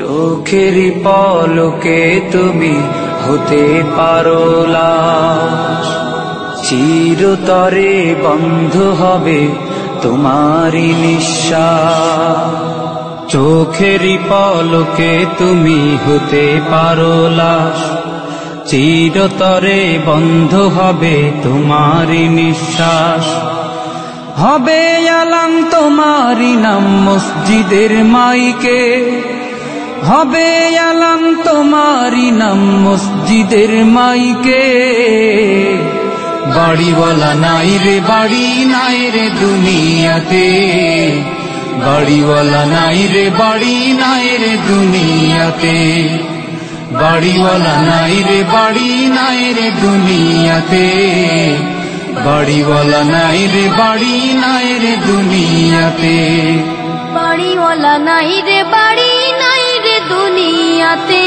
চোখেরই পলকে তুমি হতে পারো লাশ। চিরতরে বন্ধ হবে তোমারই নিঃশ্বাস। চোখেরই পলকে তুমি হতে পারো লাশ। চিরতরে বন্ধ হবে তোমারই নিঃশ্বাস। হবে আলাম তোমারই নাম মসজিদের মাইকে। হবে আলাম তোমারই নাম মসজিদের মাইকে। বাড়িওয়ালা নাই রে, বাড়ি নাই রে দুনিয়াতে। বাড়িওয়ালা নাই রে, বাড়ি নাই রে দুনিয়াতে। বাড়িওয়ালা নাই রে, বাড়ি নাই রে দুনিয়াতে। বাড়িওয়ালা নাই রে, বাড়ি নাই রে দুনিয়াতে। বাড়িওয়ালা নাই রে, বাড়ি দুনিয়াতে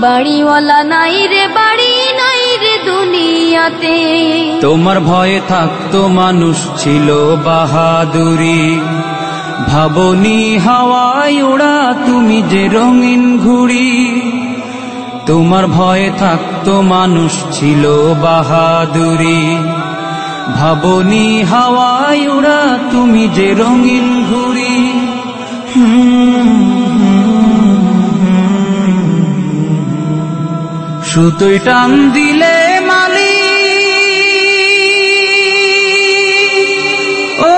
বাড়িওয়ালা নাই রে, বাড়ি নাই রে দুনিয়াতে। তোমার ভয়ে থাকতো মানুষ ছিল বাহাদুরি। ভাবনি হাওয়ায় ওড়া তুমি যে রঙিন ঘুড়ি। তোমার ভয়ে থাকতো মানুষ ছিল বাহাদুরি। ভাবনি হাওয়ায় ওড়া তুমি যে রঙিন ঘুড়ি। সুতোই টান দিলে মালি। ও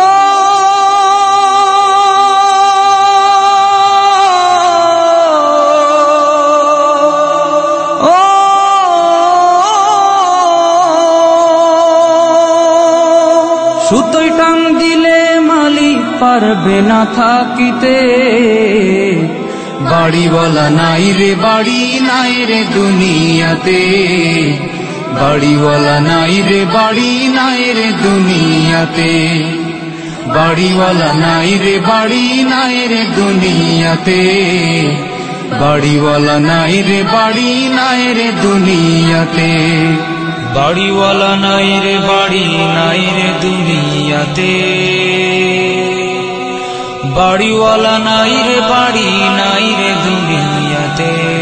সুতোই টান দিলে মালি পারবে না থাকিতে। বাড়িওয়ালা নাই রে, বাড়ি নাই রে দুনিয়াতে। বাড়িওয়ালা নাই রে, বাড়ি নাই রে দুনিয়াতে। বাড়িওয়ালা নাই রে, বাড়ি নাই রে দুনিয়াতে। বাড়িওয়ালা নাই রে, বাড়ি নাই রে দুনিয়াতে। বাড়িওয়ালা নাই রে, বাড়ি নাই রে দুনিয়াতে। বাড়িওয়ালা নাই রে, বাড়ি নাই রে দুনিয়াতে।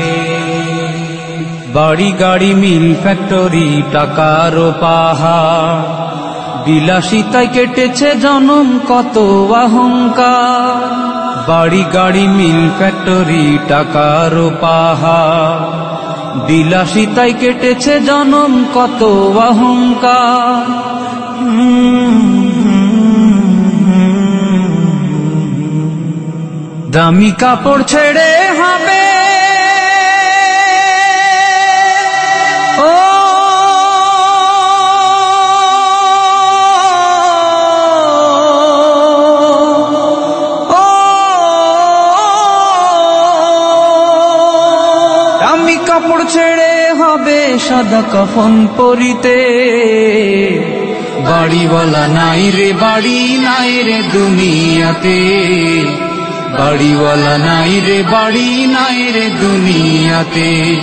বাড়ি গাড়ি, মিল ফ্যাক্টরি, টাকার পাহাড়। বিলাসিতায় কেটেছে জনম, কত অহংকার। বাড়ি গাড়ি, মিল ফ্যাক্টরি, টাকার পাহাড়। বিলাসিতায় কেটেছে জনম, কত অহংকার। দামি কাপড় ছেড়ে হবে। ও দামি কাপড় ছেড়ে হবে সাদা কফন পরিতে। বাড়িওয়ালা নাই রে, বাড়ি নাই রে দুনিয়াতে। বাড়িওয়ালা নাই রে, বাড়ি নাই রে দুনিয়াতে।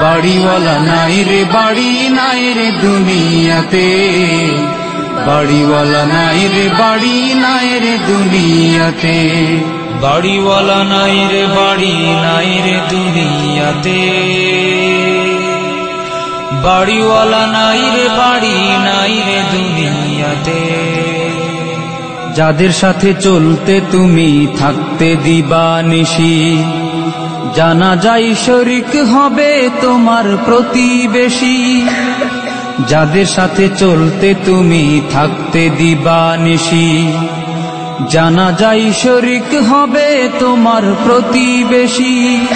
বাড়িওয়ালা নাই রে, বাড়ি নাই রে দুনিয়াতে। বাড়িওয়ালা নাই রে, বাড়ি নাই রে দুনিয়াতে। বাড়িওয়ালা নাই রে, বাড়ি নাই রে দুনিয়াতে। বাড়িওয়ালা নাই রে, বাড়ি নাই রে দুনিয়াতে। যাদের সাথে চলতে তুমি থাকতে দিবা নিশি। জানা যাই শরিক হবে তোমার প্রতিবেশী। যাদের সাথে চলতে তুমি থাকতে দিবা নিশি। জানা যাই শরিক হবে তোমার প্রতিবেশী।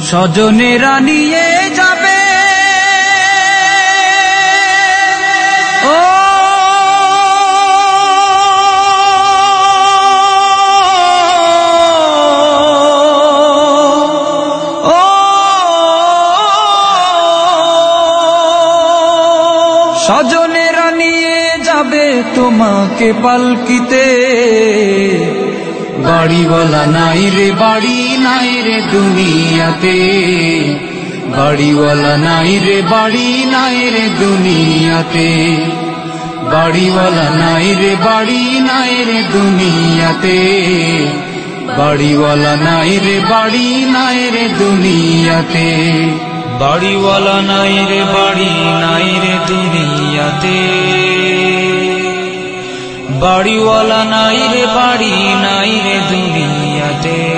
স্বজনেরা নিয়ে স্বজনেরা নিয়ে যাবে তোমাকে পালকিতে। বাড়িওয়ালা নাই রে, বাড়ি নাই রে দুনিয়াতে। বাড়িওয়ালা নাই রে, বাড়ি নাই রে দুনিয়াতে। বাড়িওয়ালা নাই রে, বাড়ি নাই রে দুনিয়াতে। বাড়িওয়ালা নাই রে, বাড়ি নাই রে দুনিয়াতে। বাড়িওয়ালা নাই রে বাড়ি নাই রে দুনিয়াতে। বাড়িওয়ালা নাই রে বাড়ি নাই রে দুনিয়া